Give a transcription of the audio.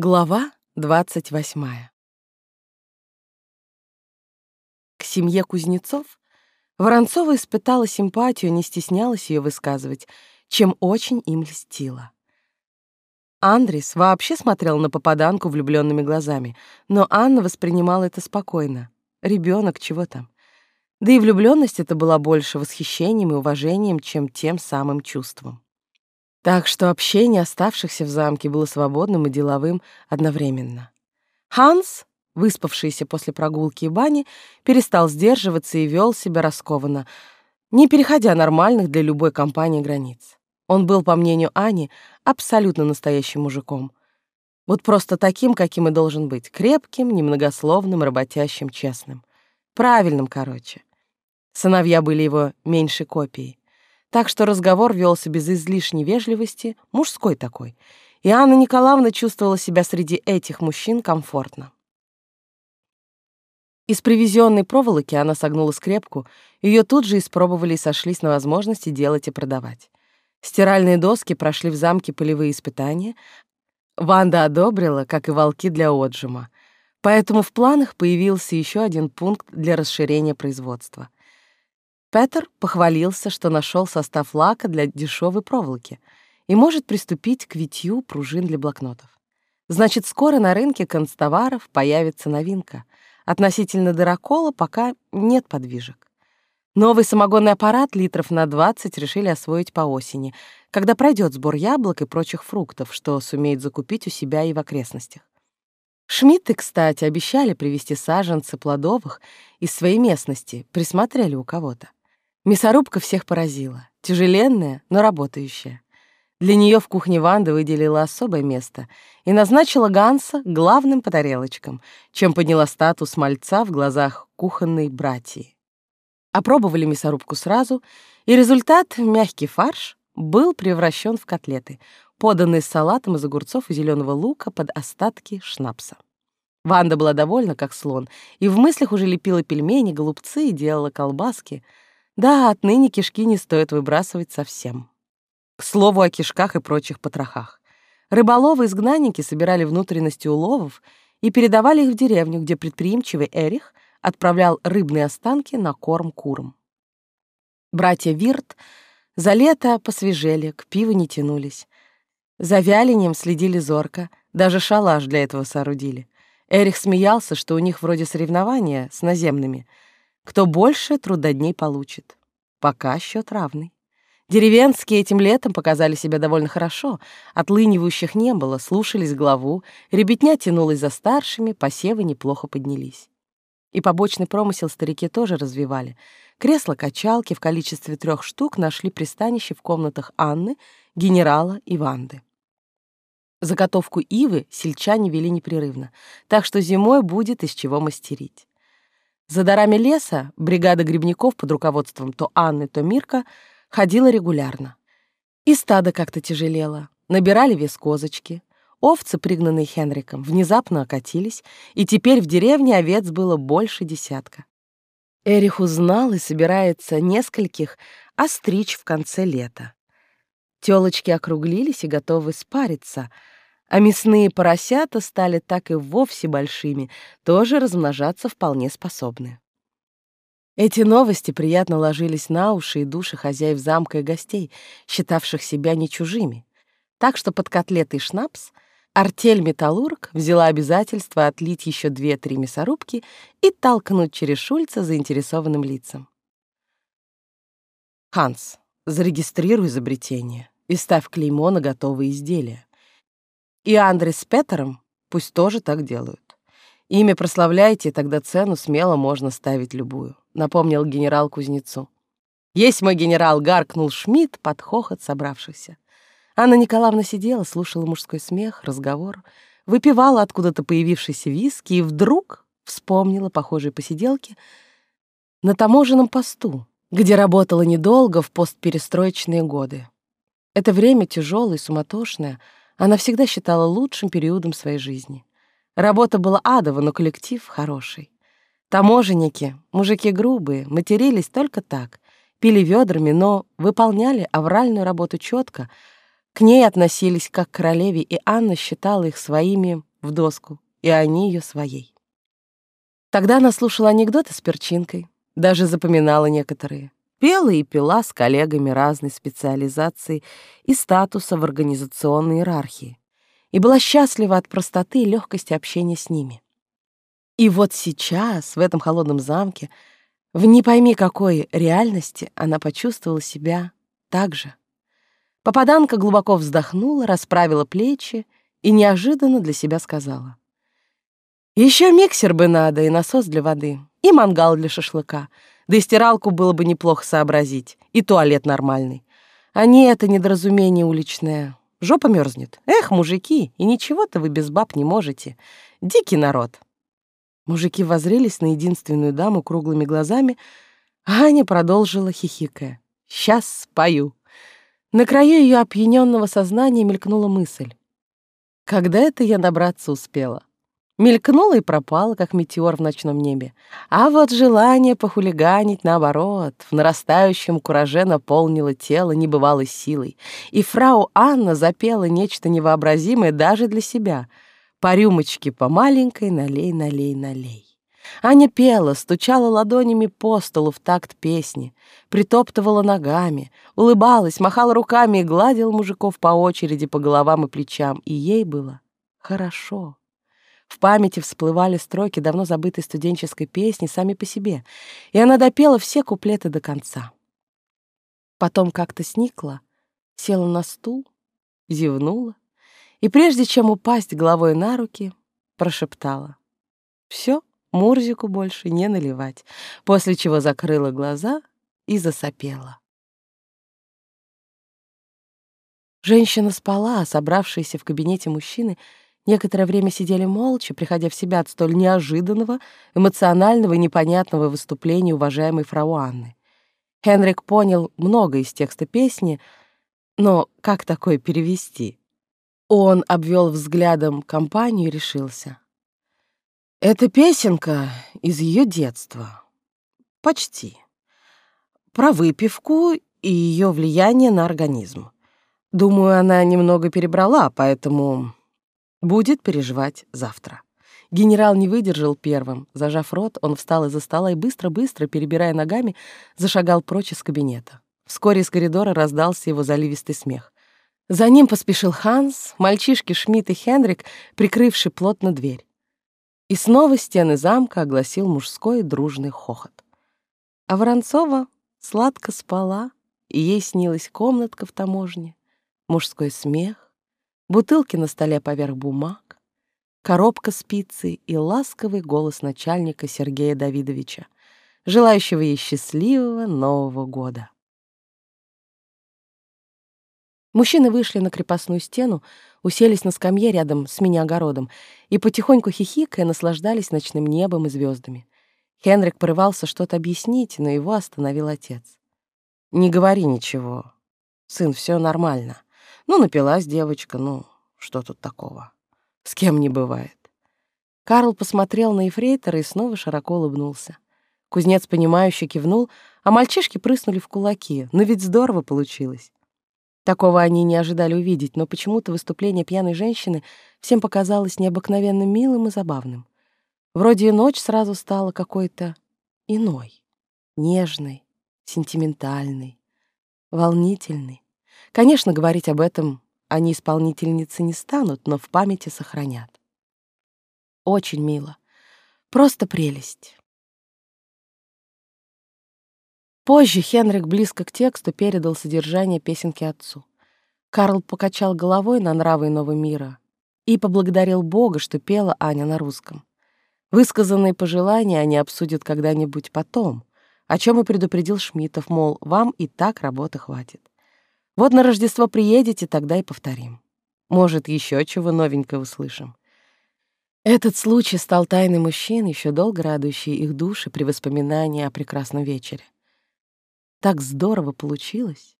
Глава двадцать восьмая. К семье Кузнецов Воронцова испытала симпатию, не стеснялась ее высказывать, чем очень им льстила. Андрис вообще смотрел на попаданку влюбленными глазами, но Анна воспринимала это спокойно. Ребенок, чего там? Да и влюбленность это была больше восхищением и уважением, чем тем самым чувством. Так что общение оставшихся в замке было свободным и деловым одновременно. Ханс, выспавшийся после прогулки и бани, перестал сдерживаться и вел себя раскованно, не переходя нормальных для любой компании границ. Он был, по мнению Ани, абсолютно настоящим мужиком. Вот просто таким, каким и должен быть, крепким, немногословным, работящим, честным. Правильным, короче. Сыновья были его меньшей копией. Так что разговор велся без излишней вежливости, мужской такой. И Анна Николаевна чувствовала себя среди этих мужчин комфортно. Из привезенной проволоки она согнула скрепку, ее тут же испробовали и сошлись на возможности делать и продавать. Стиральные доски прошли в замке полевые испытания. Ванда одобрила, как и волки для отжима. Поэтому в планах появился еще один пункт для расширения производства — Петер похвалился, что нашел состав лака для дешевой проволоки и может приступить к витью пружин для блокнотов. Значит, скоро на рынке констоваров появится новинка. Относительно дырокола пока нет подвижек. Новый самогонный аппарат литров на 20 решили освоить по осени, когда пройдет сбор яблок и прочих фруктов, что сумеет закупить у себя и в окрестностях. Шмидты, кстати, обещали привезти саженцы плодовых из своей местности, присмотрели у кого-то. Мясорубка всех поразила. Тяжеленная, но работающая. Для нее в кухне Ванда выделила особое место и назначила Ганса главным по тарелочкам, чем подняла статус мальца в глазах кухонной братьи. Опробовали мясорубку сразу, и результат — мягкий фарш — был превращен в котлеты, поданные с салатом из огурцов и зеленого лука под остатки шнапса. Ванда была довольна, как слон, и в мыслях уже лепила пельмени, голубцы и делала колбаски — да, отныне кишки не стоит выбрасывать совсем. К слову о кишках и прочих потрохах. Рыболовы-изгнанники собирали внутренности уловов и передавали их в деревню, где предприимчивый Эрих отправлял рыбные останки на корм курам. Братья Вирт за лето посвежели, к пиву не тянулись. За вяленем следили зорко, даже шалаш для этого соорудили. Эрих смеялся, что у них вроде соревнования с наземными — кто больше трудодней получит. Пока счет равный. Деревенские этим летом показали себя довольно хорошо, отлынивающих не было, слушались главу, ребятня тянулась за старшими, посевы неплохо поднялись. И побочный промысел старики тоже развивали. Кресла-качалки в количестве трех штук нашли пристанище в комнатах Анны, генерала и Ванды. Заготовку ивы сельчане вели непрерывно, так что зимой будет из чего мастерить. За дарами леса бригада грибников под руководством то Анны, то Мирка ходила регулярно. И стадо как-то тяжелело. Набирали вес козочки. Овцы, пригнанные Хенриком, внезапно окатились, и теперь в деревне овец было больше десятка. Эрих узнал и собирается нескольких остричь в конце лета. Телочки округлились и готовы спариться — а мясные поросята стали так и вовсе большими, тоже размножаться вполне способны. Эти новости приятно ложились на уши и души хозяев замка и гостей, считавших себя не чужими. Так что под котлеты и шнапс артель «Металлург» взяла обязательство отлить еще две-три мясорубки и толкнуть через Шульца заинтересованным лицам. «Ханс, зарегистрируй изобретение и ставь клеймо на готовые изделия. И Андрес с Петером пусть тоже так делают. Имя прославляйте, тогда цену смело можно ставить любую», — напомнил генерал кузнецу. «Есть мой генерал!» — гаркнул Шмидт под хохот собравшихся. Анна Николаевна сидела, слушала мужской смех, разговор, выпивала откуда-то появившийся виски и вдруг вспомнила похожие посиделки на таможенном посту, где работала недолго в постперестроечные годы. Это время тяжелое, суматошное — она всегда считала лучшим периодом своей жизни. Работа была адова, но коллектив хороший. Таможенники, мужики грубые, матерились только так, пили ведрами, но выполняли авральную работу четко, к ней относились как к королеве, и Анна считала их своими в доску, и они ее своей. Тогда она слушала анекдоты с перчинкой, даже запоминала некоторые. Пела и пила с коллегами разной специализации и статуса в организационной иерархии. И была счастлива от простоты и легкости общения с ними. И вот сейчас, в этом холодном замке, в не пойми какой реальности, она почувствовала себя так же. Попаданка глубоко вздохнула, расправила плечи и неожиданно для себя сказала. Еще миксер бы надо и насос для воды, и мангал для шашлыка, да и стиралку было бы неплохо сообразить, и туалет нормальный. А не это недоразумение уличное. Жопа мерзнет. Эх, мужики, и ничего-то вы без баб не можете. Дикий народ. Мужики воззрелись на единственную даму круглыми глазами, а Аня продолжила, хихикая. «Сейчас спою». На краю ее опьяненного сознания мелькнула мысль. Когда это я добраться успела? Мелькнула и пропала, как метеор в ночном небе. А вот желание похулиганить, наоборот, в нарастающем кураже наполнило тело небывалой силой. И фрау Анна запела нечто невообразимое даже для себя — по рюмочке по маленькой налей, налей, налей. Аня пела, стучала ладонями по столу в такт песни, притоптывала ногами, улыбалась, махала руками и гладила мужиков по очереди по головам и плечам, и ей было хорошо. В памяти всплывали строки давно забытой студенческой песни сами по себе, и она допела все куплеты до конца. Потом как-то сникла, села на стул, зевнула и прежде чем упасть головой на руки, прошептала. «Все, Мурзику больше не наливать», после чего закрыла глаза и засопела. Женщина спала, а собравшиеся в кабинете мужчины некоторое время сидели молча, приходя в себя от столь неожиданного, эмоционального и непонятного выступления уважаемой фрау Анны. Хенрик понял много из текста песни, но как такое перевести? Он обвел взглядом компанию и решился. Это песенка из ее детства. Почти. Про выпивку и ее влияние на организм. Думаю, она немного перебрала, поэтому будет переживать завтра. Генерал не выдержал первым. Зажав рот, он встал из-за стола и быстро-быстро, перебирая ногами, зашагал прочь из кабинета. Вскоре из коридора раздался его заливистый смех. За ним поспешил Ханс, мальчишки Шмидт и Хенрик, прикрывший плотно дверь. И снова стены замка огласил мужской дружный хохот. А Воронцова сладко спала, и ей снилась комнатка в таможне, мужской смех, бутылки на столе поверх бумаг, коробка с пиццей и ласковый голос начальника Сергея Давидовича, желающего ей счастливого Нового года. Мужчины вышли на крепостную стену, уселись на скамье рядом с мини-огородом и потихоньку хихикая наслаждались ночным небом и звездами. Хенрик порывался что-то объяснить, но его остановил отец. «Не говори ничего. Сын, все нормально. Ну, напилась девочка, ну, что тут такого? С кем не бывает». Карл посмотрел на эфрейтора и снова широко улыбнулся. Кузнец, понимающе кивнул, а мальчишки прыснули в кулаки. Но ведь здорово получилось. Такого они не ожидали увидеть, но почему-то выступление пьяной женщины всем показалось необыкновенно милым и забавным. Вроде и ночь сразу стала какой-то иной, нежной, сентиментальной, волнительной. Конечно, говорить об этом они исполнительницы не станут, но в памяти сохранят. Очень мило. Просто прелесть. Позже Хенрик близко к тексту передал содержание песенки отцу. Карл покачал головой на нравы иного мира и поблагодарил Бога, что пела Аня на русском. Высказанные пожелания они обсудят когда-нибудь потом, о чем и предупредил Шмитов, мол, вам и так работы хватит. Вот на Рождество приедете, тогда и повторим. Может, еще чего новенького услышим. Этот случай стал тайной мужчин, еще долго радующей их души при воспоминании о прекрасном вечере. Так здорово получилось.